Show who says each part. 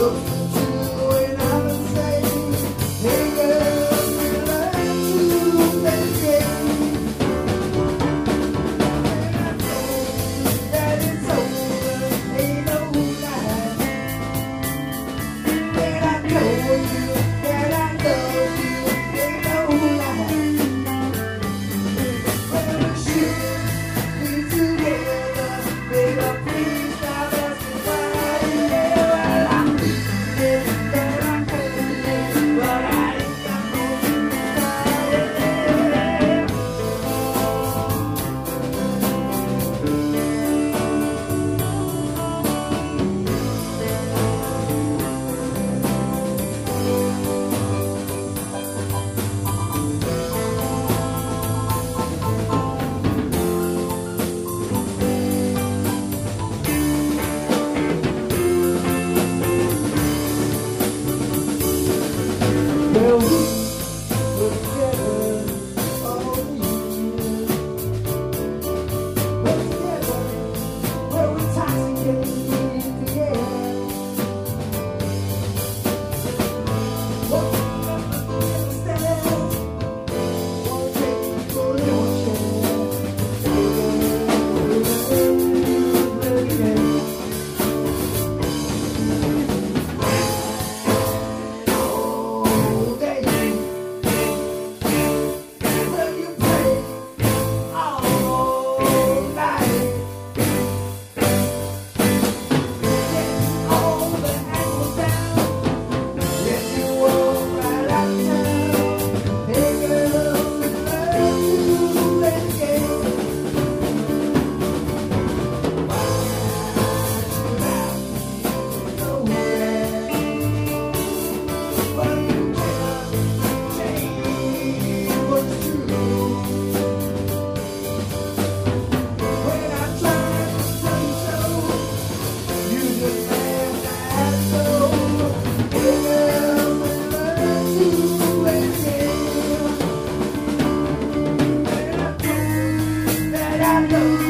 Speaker 1: look. I know.